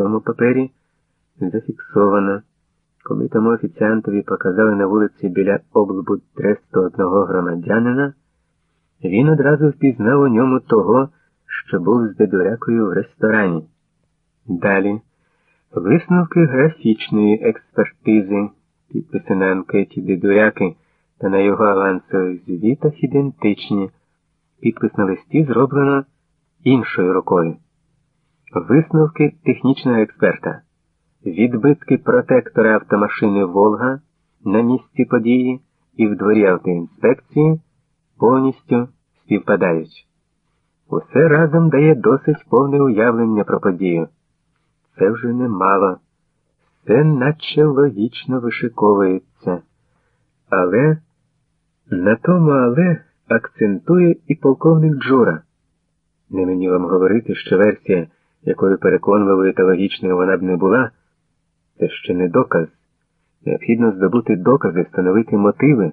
цьому папері зафіксовано. Коли тому офіціантові показали на вулиці біля облбудтресту одного громадянина, він одразу впізнав у ньому того, що був з дедурякою в ресторані. Далі висновки графічної експертизи, підписи на анкеті дедуряки та на його авансових звітах ідентичні. Підпис на листі зроблено іншою рукою. Висновки технічного експерта. Відбитки протектора автомашини Волга на місці події і в дворі автоінспекції повністю співпадають. Усе разом дає досить повне уявлення про подію. Це вже немало, все наче логічно вишиковується. Але на тому але акцентує і полковник Джура. Не мені вам говорити, що версія, якою переконливою та логічною вона б не була, це ще не доказ. Необхідно здобути докази, встановити мотиви,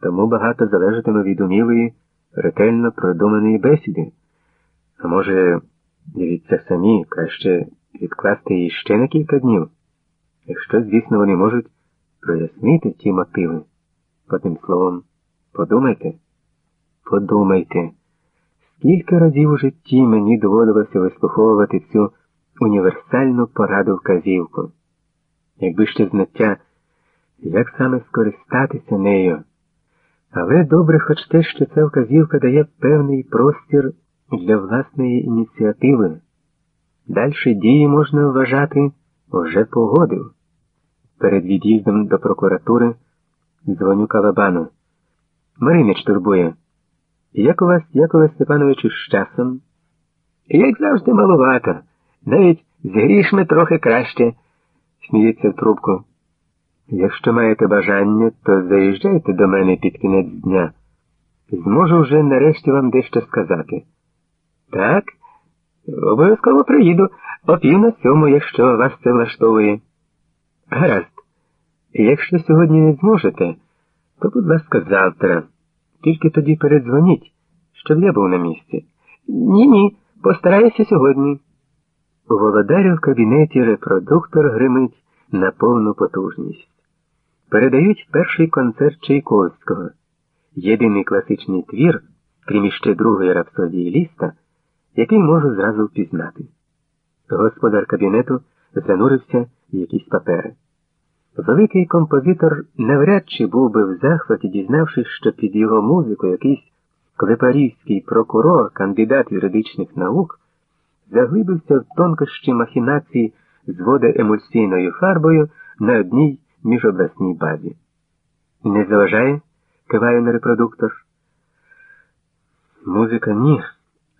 тому багато залежатиме від умілої, ретельно продуманої бесіди. А може, дивіться самі, краще відкласти її ще на кілька днів, якщо, звісно, вони можуть прояснити ті мотиви. Одним словом, подумайте, подумайте, скільки разів у житті мені доводилося вислуховувати цю універсальну пораду вказівку. Якби ще знаття, як саме скористатися нею. Але добре хоч те, що ця вказівка дає певний простір для власної ініціативи. Дальше дії можна вважати вже погодив. Перед від'їздом до прокуратури дзвоню Калабану. Маринич турбує. Як у вас, Якове Степановичу, з часом? Як завжди, малувато. Навіть з грішми трохи краще, сміється в трубку. Якщо маєте бажання, то заїжджайте до мене під кінець дня. Зможу вже нарешті вам дещо сказати. Так, обов'язково приїду о пів на сьому, якщо вас це влаштовує. Гаразд. Якщо сьогодні не зможете, то, будь ласка, завтра. Тільки тоді передзвоніть, щоб я був на місці. Ні, ні, постараюся сьогодні. У володаря в кабінеті репродуктор гримить на повну потужність. Передають перший концерт Чайковського, єдиний класичний твір, крім іще другої рапсодії ліста, який можу зразу впізнати. Господар кабінету занурився в якісь папери. Великий композитор навряд чи був би в захваті, дізнавшись, що під його музику якийсь клепарівський прокурор, кандидат юридичних наук, заглибився в тонкощі махінації з водоемульсійною фарбою на одній міжобласній базі. Не заважає? киває на репродуктор. Музика ні,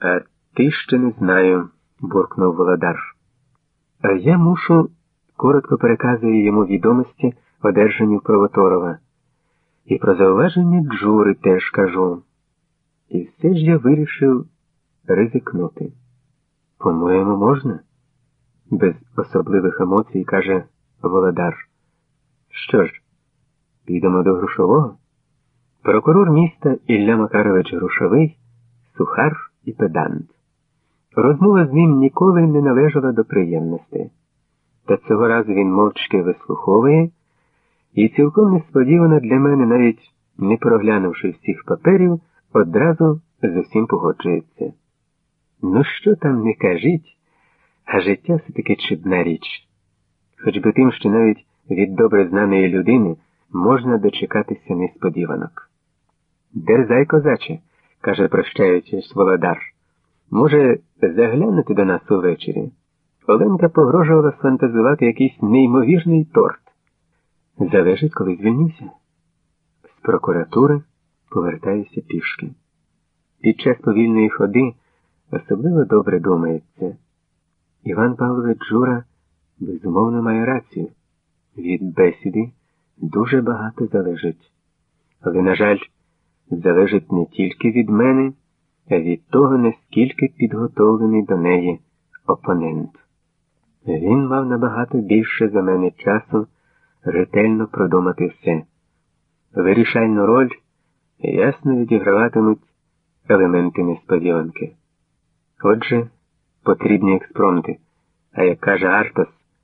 а ти ще не знаю, буркнув володар. А я мушу коротко переказує йому відомості, одержані в Провоторова. І про зауваження Джури теж кажу. І все ж я вирішив ризикнути. По-моєму, можна? Без особливих емоцій, каже Володар. Що ж, підемо до Грушового? Прокурор міста Ілля Макарович Грушовий, сухар і педант. Розмова з ним ніколи не належала до приємностей. Та цього разу він мовчки вислуховує і цілком несподівано для мене, навіть не проглянувши всіх паперів, одразу з усім погоджується. Ну, що там не кажіть, а життя все-таки чудна річ. Хоч би тим, що навіть від добре знаної людини можна дочекатися несподіванок. Дерзай, козаче, каже, прощаючись володар. Може, заглянути до нас увечері? Оленка погрожувала сфантазувати якийсь неймовірний торт. Залежить, коли звільнюся. З прокуратури повертаюся пішки. Під час повільної ходи особливо добре думається. Іван Павлович Джура безумовно має рацію. Від бесіди дуже багато залежить. Але, на жаль, залежить не тільки від мене, а від того, наскільки підготовлений до неї опонент. Він мав набагато більше за мене часу ретельно продумати все. Вирішальну роль ясно відіграватимуть елементи несподіванки. Отже, потрібні експромти. А як каже Артос,